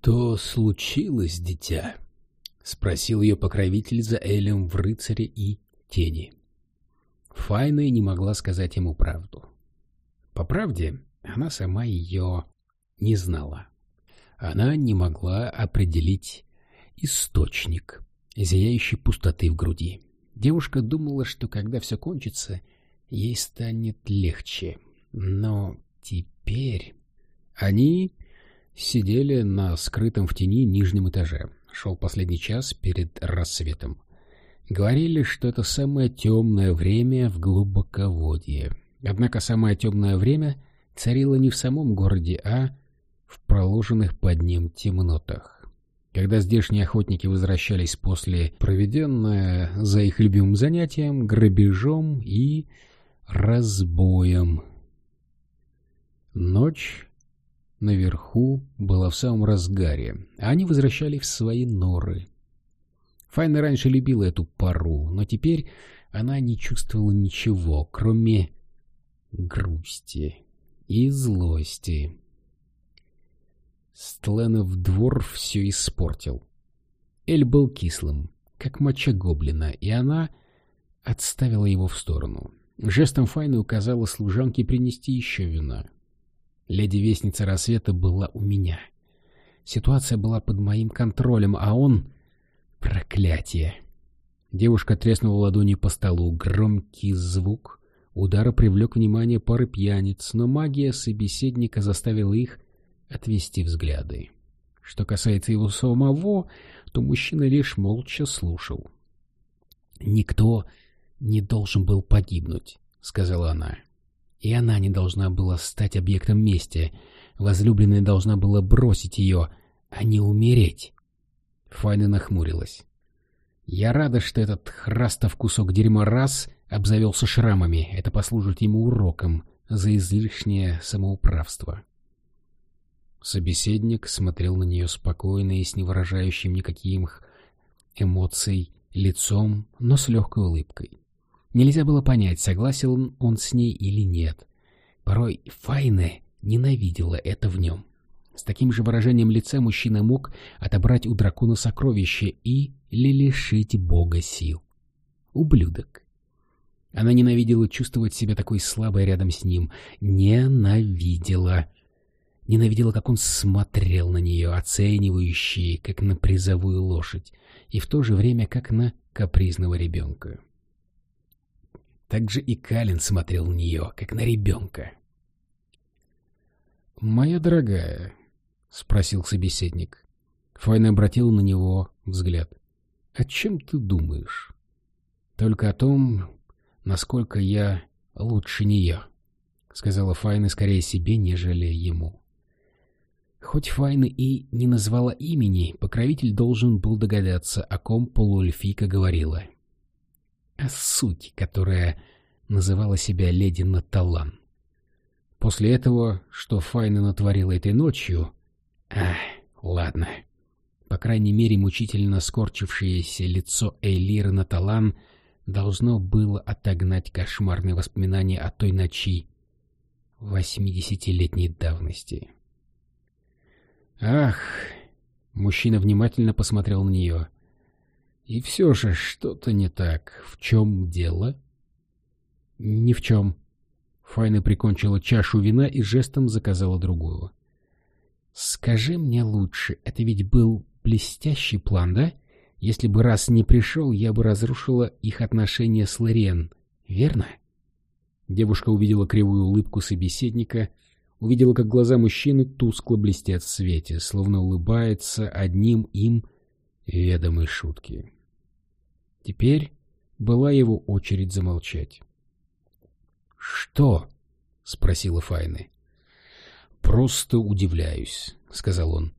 «Что случилось, дитя?» — спросил ее покровитель за Элем в «Рыцаре» и «Тени». Файна не могла сказать ему правду. По правде, она сама ее не знала. Она не могла определить источник зияющей пустоты в груди. Девушка думала, что когда все кончится, ей станет легче. Но теперь... Они сидели на скрытом в тени нижнем этаже. Шел последний час перед рассветом. Говорили, что это самое темное время в глубоководье. Однако самое темное время царило не в самом городе, а в проложенных под ним темнотах. Когда здешние охотники возвращались после проведенное за их любимым занятием грабежом и разбоем. Ночь наверху была в самом разгаре, а они возвращались в свои норы. Файна раньше любила эту пару, но теперь она не чувствовала ничего, кроме грусти и злости. Стленов двор все испортил. Эль был кислым, как моча гоблина, и она отставила его в сторону. Жестом Файны указала служанке принести еще вина. Леди-вестница рассвета была у меня. Ситуация была под моим контролем, а он... Проклятие! Девушка треснула ладонью по столу. Громкий звук удара привлек внимание пары пьяниц, но магия собеседника заставила их отвести взгляды. Что касается его самого, то мужчина лишь молча слушал. «Никто не должен был погибнуть», — сказала она. «И она не должна была стать объектом мести. Возлюбленная должна была бросить ее, а не умереть». Файна нахмурилась. «Я рада, что этот храстов кусок дерьма раз обзавелся шрамами. Это послужит ему уроком за излишнее самоуправство». Собеседник смотрел на нее спокойно и с невыражающим никаких эмоций лицом, но с легкой улыбкой. Нельзя было понять, согласен он с ней или нет. Порой Файне ненавидела это в нем. С таким же выражением лица мужчина мог отобрать у дракона сокровище и или лишить бога сил. Ублюдок. Она ненавидела чувствовать себя такой слабой рядом с ним. Ненавидела. Ненавидела, как он смотрел на нее, оценивающий, как на призовую лошадь, и в то же время как на капризного ребенка. Так же и Калин смотрел на нее, как на ребенка. «Моя дорогая», — спросил собеседник. Файн обратил на него взгляд. «О чем ты думаешь?» «Только о том, насколько я лучше нее», — сказала Файна скорее себе, нежели ему. Хоть Файна и не назвала имени, покровитель должен был догадаться, о ком полуэльфийка говорила. О сути, которая называла себя леди Наталан. После этого, что Файна натворила этой ночью... Ах, ладно. По крайней мере, мучительно скорчившееся лицо Эйлиры Наталан должно было отогнать кошмарные воспоминания о той ночи восьмидесятилетней давности. Ах, мужчина внимательно посмотрел на нее. И все же что-то не так. В чем дело? Ни в чем. Файна прикончила чашу вина и жестом заказала другую. Скажи мне лучше, это ведь был блестящий план, да? Если бы раз не пришел, я бы разрушила их отношения с Лориен, верно? Девушка увидела кривую улыбку собеседника — увидела, как глаза мужчины тускло блестят в свете, словно улыбается одним им ведомой шутки. Теперь была его очередь замолчать. «Что?» — спросила Файны. «Просто удивляюсь», — сказал он.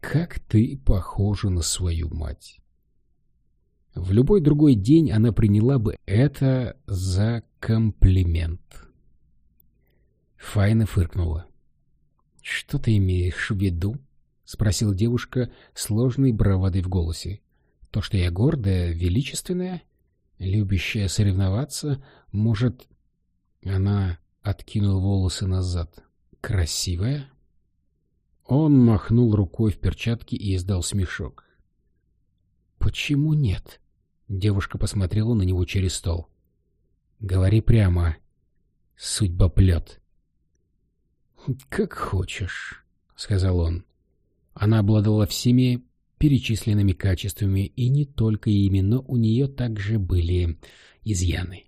«Как ты похожа на свою мать». В любой другой день она приняла бы это за комплимент. Файна фыркнула. «Что ты имеешь в виду?» — спросила девушка сложной бравадой в голосе. «То, что я гордая, величественная, любящая соревноваться, может...» Она откинула волосы назад. «Красивая?» Он махнул рукой в перчатке и издал смешок. «Почему нет?» Девушка посмотрела на него через стол. «Говори прямо. Судьба плет». «Как хочешь», — сказал он. Она обладала всеми перечисленными качествами, и не только ими, но у нее также были изъяны.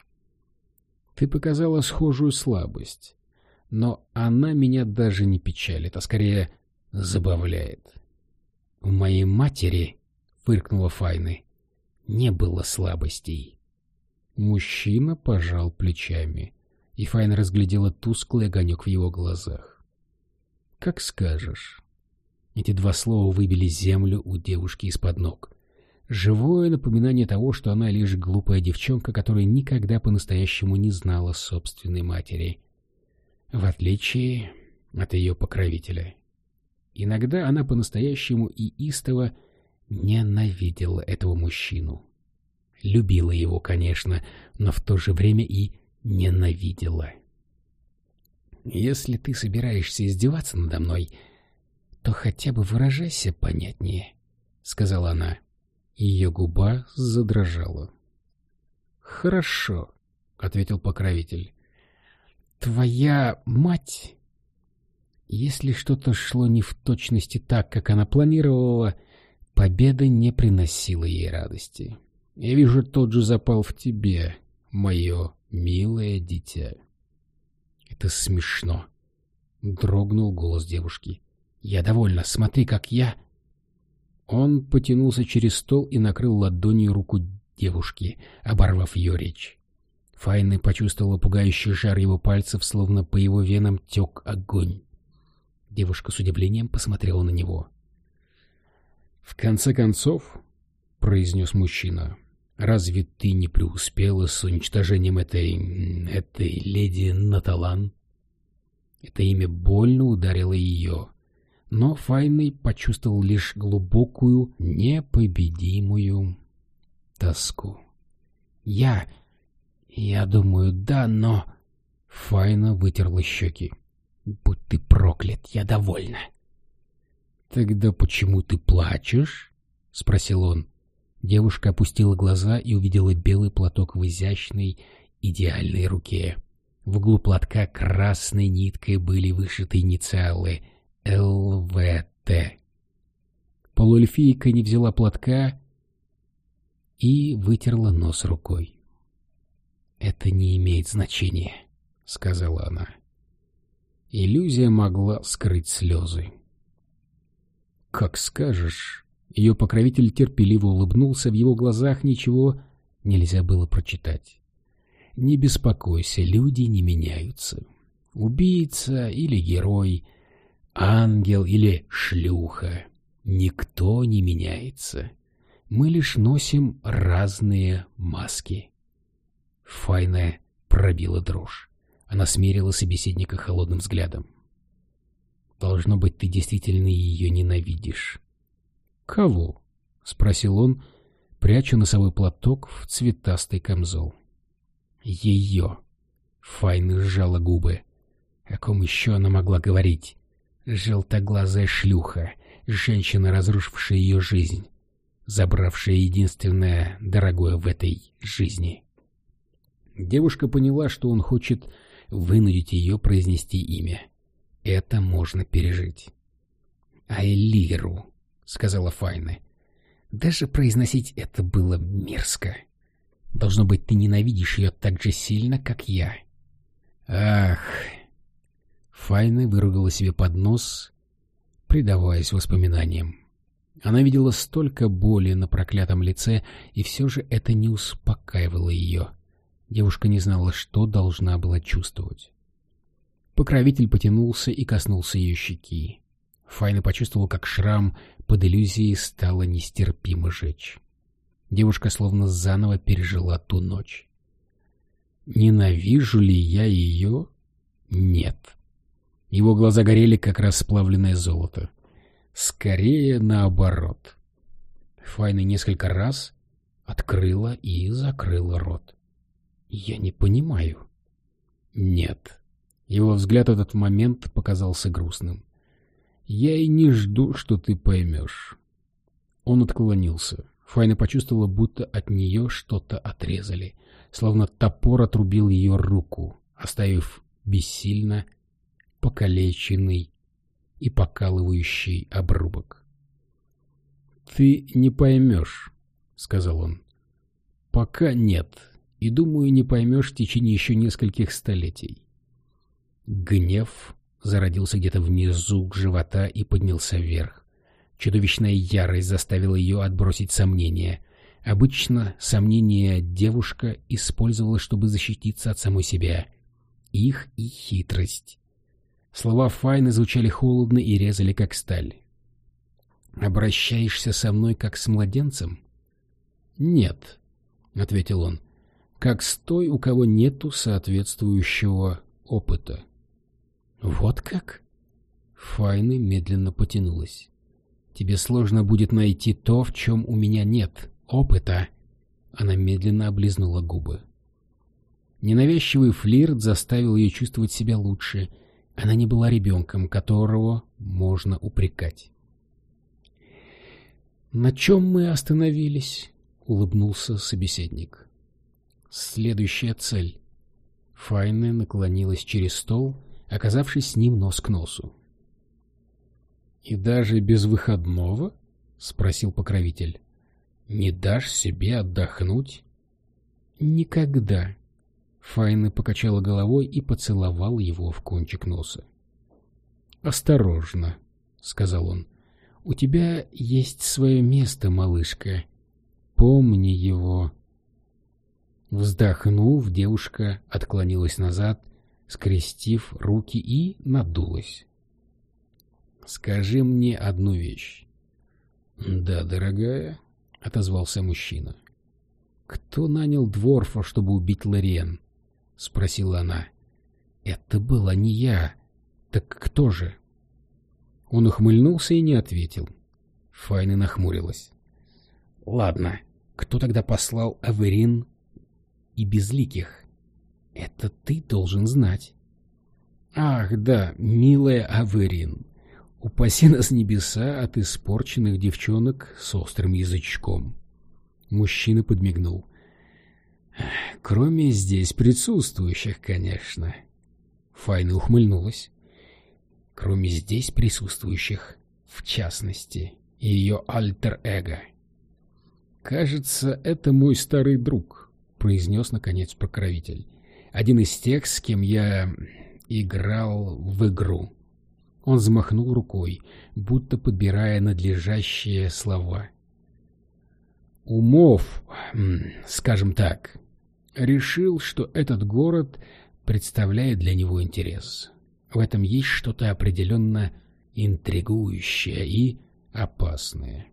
Ты показала схожую слабость, но она меня даже не печалит, а скорее забавляет. У моей матери, — фыркнула Файны, — не было слабостей. Мужчина пожал плечами, и Файна разглядела тусклый огонек в его глазах. — Как скажешь. Эти два слова выбили землю у девушки из-под ног. Живое напоминание того, что она лишь глупая девчонка, которая никогда по-настоящему не знала собственной матери. В отличие от ее покровителя. Иногда она по-настоящему и истово ненавидела этого мужчину. Любила его, конечно, но в то же время и ненавидела. «Если ты собираешься издеваться надо мной, то хотя бы выражайся понятнее», — сказала она. Ее губа задрожала. «Хорошо», — ответил покровитель. «Твоя мать...» Если что-то шло не в точности так, как она планировала, победа не приносила ей радости. Я вижу тот же запал в тебе, мое милое дитя. Это смешно. Дрогнул голос девушки. Я довольна. Смотри, как я... Он потянулся через стол и накрыл ладонью руку девушки, оборвав ее речь. Файна почувствовала пугающий жар его пальцев, словно по его венам тек огонь. Девушка с удивлением посмотрела на него. «В конце концов», — произнес мужчина, — «разве ты не преуспела с уничтожением этой... этой леди Наталан?» Это имя больно ударило ее но Файный почувствовал лишь глубокую, непобедимую тоску. «Я... я думаю, да, но...» Файна вытерла щеки. «Будь ты проклят, я довольна!» «Тогда почему ты плачешь?» — спросил он. Девушка опустила глаза и увидела белый платок в изящной, идеальной руке. В углу платка красной ниткой были вышиты инициалы — ЛВТ. Полуэльфийка не взяла платка и вытерла нос рукой. «Это не имеет значения», — сказала она. Иллюзия могла скрыть слезы. «Как скажешь». Ее покровитель терпеливо улыбнулся, в его глазах ничего нельзя было прочитать. «Не беспокойся, люди не меняются. Убийца или герой — ангел или шлюха. Никто не меняется. Мы лишь носим разные маски. Файна пробила дрожь. Она смерила собеседника холодным взглядом. «Должно быть, ты действительно ее ненавидишь». «Кого?» — спросил он, пряча носовой платок в цветастый камзол. «Ее». Файна сжала губы. О ком еще она могла говорить? Желтоглазая шлюха, женщина, разрушившая ее жизнь, забравшая единственное дорогое в этой жизни. Девушка поняла, что он хочет вынудить ее произнести имя. Это можно пережить. «Айлиру», — сказала Файна. Даже произносить это было мерзко. Должно быть, ты ненавидишь ее так же сильно, как я. Ах, Файна выругала себе под нос, предаваясь воспоминаниям. Она видела столько боли на проклятом лице, и все же это не успокаивало ее. Девушка не знала, что должна была чувствовать. Покровитель потянулся и коснулся ее щеки. Файна почувствовала, как шрам под иллюзией стало нестерпимо жечь. Девушка словно заново пережила ту ночь. «Ненавижу ли я ее? Нет». Его глаза горели, как расплавленное золото. Скорее наоборот. Файна несколько раз открыла и закрыла рот. «Я не понимаю». «Нет». Его взгляд в этот момент показался грустным. Я и не жду, что ты поймешь. Он отклонился. Файна почувствовала, будто от нее что-то отрезали, словно топор отрубил ее руку, оставив бессильно покалеченный и покалывающий обрубок. «Ты не поймешь», — сказал он. «Пока нет, и, думаю, не поймешь в течение еще нескольких столетий». Гнев зародился где-то внизу живота и поднялся вверх. Чудовищная ярость заставила ее отбросить сомнения. Обычно сомнения девушка использовала, чтобы защититься от самой себя. Их и хитрость. Слова Файны звучали холодно и резали, как сталь. «Обращаешься со мной, как с младенцем?» «Нет», — ответил он, — «как с той, у кого нету соответствующего опыта». «Вот как?» Файна медленно потянулась. «Тебе сложно будет найти то, в чем у меня нет опыта». Она медленно облизнула губы. Ненавязчивый флирт заставил ее чувствовать себя лучше. Она не была ребенком, которого можно упрекать. «На чем мы остановились?» — улыбнулся собеседник. «Следующая цель». Файна наклонилась через стол, оказавшись с ним нос к носу. «И даже без выходного?» — спросил покровитель. «Не дашь себе отдохнуть?» «Никогда», Файна покачала головой и поцеловал его в кончик носа. «Осторожно», — сказал он. «У тебя есть свое место, малышка. Помни его». Вздохнув, девушка отклонилась назад, скрестив руки и надулась. «Скажи мне одну вещь». «Да, дорогая», — отозвался мужчина. «Кто нанял Дворфа, чтобы убить Лориен?» — спросила она. «Это была не я. Так кто же?» Он ухмыльнулся и не ответил. Файна нахмурилась. «Ладно, кто тогда послал Аверин и Безликих? Это ты должен знать». «Ах, да, милая Аверин, упаси нас небеса от испорченных девчонок с острым язычком». Мужчина подмигнул. Кроме здесь присутствующих, конечно. Файна ухмыльнулась. Кроме здесь присутствующих, в частности, ее альтер-эго. «Кажется, это мой старый друг», — произнес, наконец, покровитель. «Один из тех, с кем я играл в игру». Он взмахнул рукой, будто подбирая надлежащие слова. «Умов, скажем так, решил, что этот город представляет для него интерес. В этом есть что-то определенно интригующее и опасное.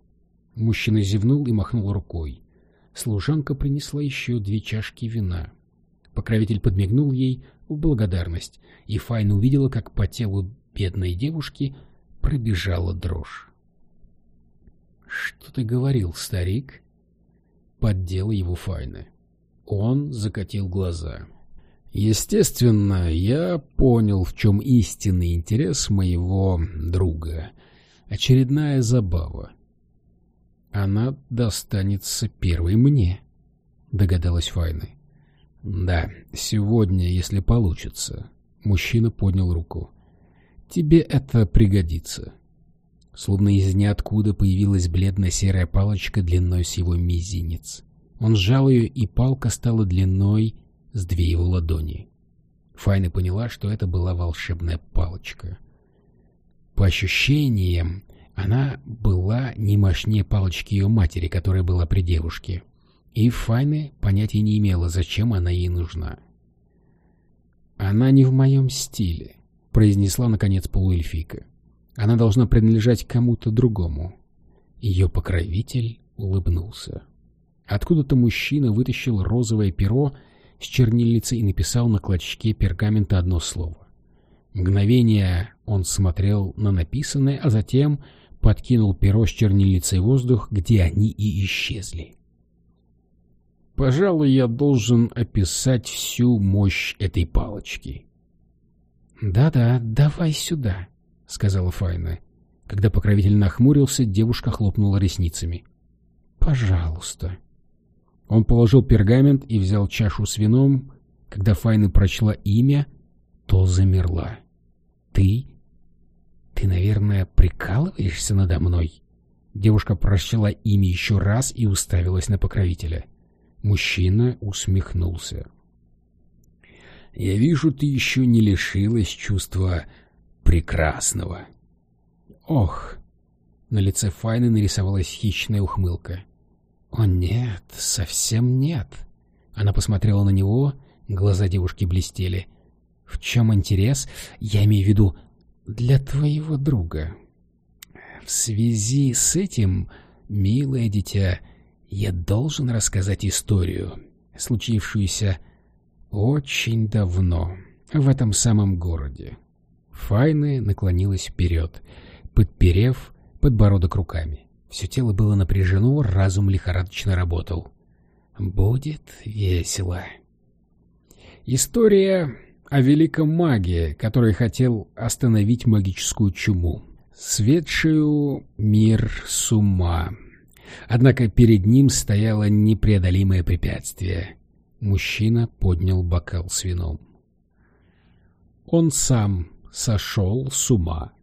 Мужчина зевнул и махнул рукой. Служанка принесла еще две чашки вина. Покровитель подмигнул ей в благодарность, и Файна увидела, как по телу бедной девушки пробежала дрожь. — Что ты говорил, старик? — поддела его Файна. Он закатил глаза. Естественно, я понял, в чем истинный интерес моего друга. Очередная забава. Она достанется первой мне, догадалась Файна. Да, сегодня, если получится. Мужчина поднял руку. Тебе это пригодится. Словно из ниоткуда появилась бледно-серая палочка длиной с его мизинец. Он сжал ее, и палка стала длиной с две его ладони. Файна поняла, что это была волшебная палочка. По ощущениям, она была не мощнее палочки ее матери, которая была при девушке. И Файна понятия не имела, зачем она ей нужна. «Она не в моем стиле», — произнесла, наконец, полуэльфийка. «Она должна принадлежать кому-то другому». Ее покровитель улыбнулся. Откуда-то мужчина вытащил розовое перо с чернильницей и написал на клочке пергамента одно слово. Мгновение он смотрел на написанное, а затем подкинул перо с чернильницей в воздух, где они и исчезли. Пожалуй, я должен описать всю мощь этой палочки. «Да-да, давай сюда», — сказала Файна. Когда покровитель нахмурился, девушка хлопнула ресницами. «Пожалуйста». Он положил пергамент и взял чашу с вином. Когда Файна прочла имя, то замерла. «Ты? Ты, наверное, прикалываешься надо мной?» Девушка прочла имя еще раз и уставилась на покровителя. Мужчина усмехнулся. «Я вижу, ты еще не лишилась чувства прекрасного». «Ох!» На лице Файны нарисовалась хищная ухмылка. «О нет, совсем нет!» Она посмотрела на него, глаза девушки блестели. «В чем интерес? Я имею в виду для твоего друга». «В связи с этим, милое дитя, я должен рассказать историю, случившуюся очень давно, в этом самом городе». Файна наклонилась вперед — подперев подбородок руками. Все тело было напряжено, разум лихорадочно работал. «Будет весело». История о великом маге, который хотел остановить магическую чуму, светшую мир с ума. Однако перед ним стояло непреодолимое препятствие. Мужчина поднял бокал с вином. Он сам сошел с ума.